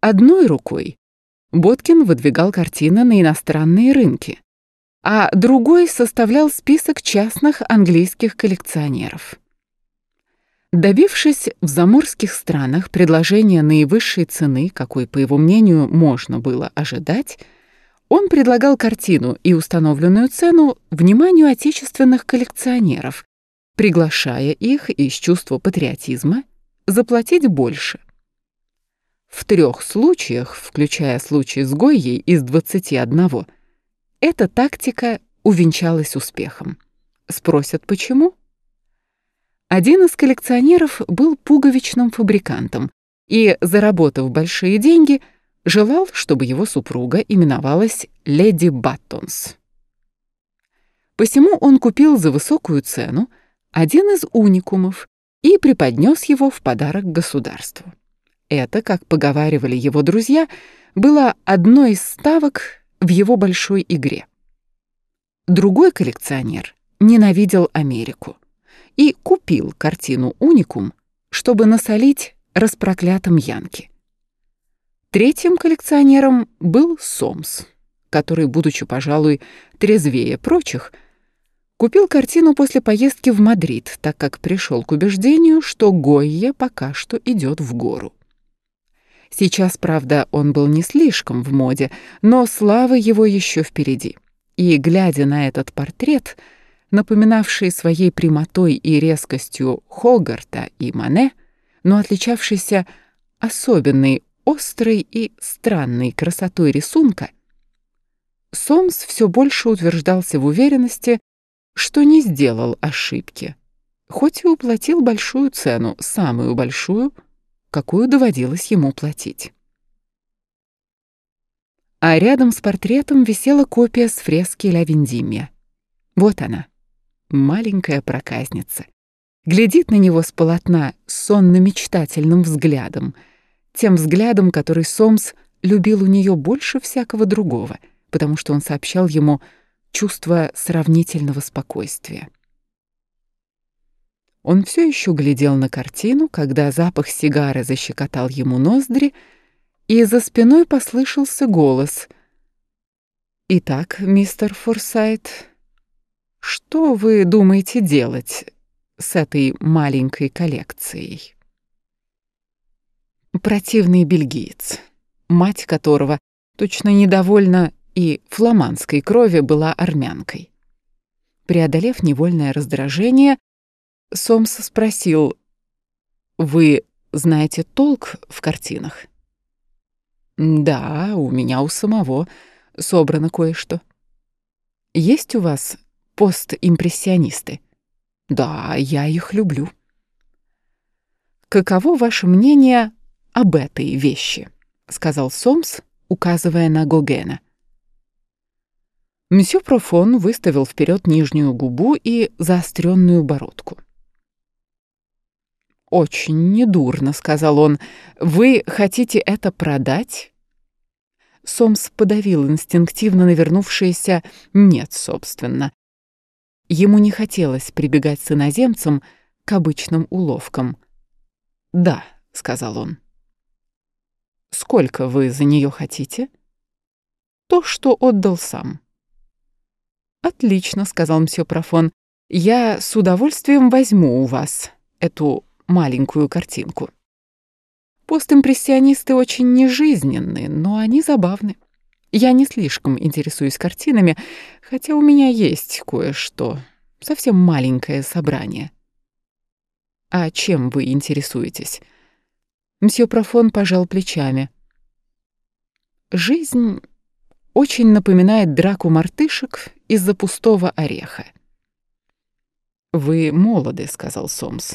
Одной рукой Боткин выдвигал картины на иностранные рынки, а другой составлял список частных английских коллекционеров. Добившись в заморских странах предложения наивысшей цены, какой, по его мнению, можно было ожидать, он предлагал картину и установленную цену вниманию отечественных коллекционеров, приглашая их из чувства патриотизма заплатить больше. В трех случаях, включая случай с Гойей из 21, эта тактика увенчалась успехом. Спросят, почему? Один из коллекционеров был пуговичным фабрикантом и, заработав большие деньги, желал, чтобы его супруга именовалась Леди Баттонс. Посему он купил за высокую цену один из уникумов и преподнес его в подарок государству. Это, как поговаривали его друзья, было одной из ставок в его большой игре. Другой коллекционер ненавидел Америку и купил картину «Уникум», чтобы насолить распроклятым Янки. Третьим коллекционером был Сомс, который, будучи, пожалуй, трезвее прочих, купил картину после поездки в Мадрид, так как пришел к убеждению, что Гойя пока что идет в гору. Сейчас, правда, он был не слишком в моде, но слава его еще впереди. И, глядя на этот портрет, напоминавший своей прямотой и резкостью Хогарта и Мане, но отличавшийся особенной острой и странной красотой рисунка, Сомс все больше утверждался в уверенности, что не сделал ошибки, хоть и уплатил большую цену, самую большую — какую доводилось ему платить. А рядом с портретом висела копия с фрески Ля Вендимия. Вот она, маленькая проказница. Глядит на него с полотна сонно-мечтательным взглядом, тем взглядом, который Сомс любил у нее больше всякого другого, потому что он сообщал ему чувство сравнительного спокойствия. Он все еще глядел на картину, когда запах сигары защекотал ему ноздри, и за спиной послышался голос. «Итак, мистер Форсайт, что вы думаете делать с этой маленькой коллекцией?» Противный бельгиец, мать которого, точно недовольна и фламандской крови, была армянкой. Преодолев невольное раздражение, Сомс спросил, «Вы знаете толк в картинах?» «Да, у меня у самого собрано кое-что». «Есть у вас постимпрессионисты?» «Да, я их люблю». «Каково ваше мнение об этой вещи?» — сказал Сомс, указывая на Гогена. Мсье Профон выставил вперед нижнюю губу и заостренную бородку. «Очень недурно», — сказал он. «Вы хотите это продать?» Сомс подавил инстинктивно навернувшееся «нет», собственно. Ему не хотелось прибегать с иноземцем к обычным уловкам. «Да», — сказал он. «Сколько вы за нее хотите?» «То, что отдал сам». «Отлично», — сказал мсье Профон. «Я с удовольствием возьму у вас эту маленькую картинку. Постимпрессионисты очень нежизненны, но они забавны. Я не слишком интересуюсь картинами, хотя у меня есть кое-что, совсем маленькое собрание. А чем вы интересуетесь? Мсье Профон пожал плечами. Жизнь очень напоминает драку мартышек из-за пустого ореха. «Вы молоды», — сказал Сомс.